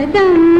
कदम पर फरे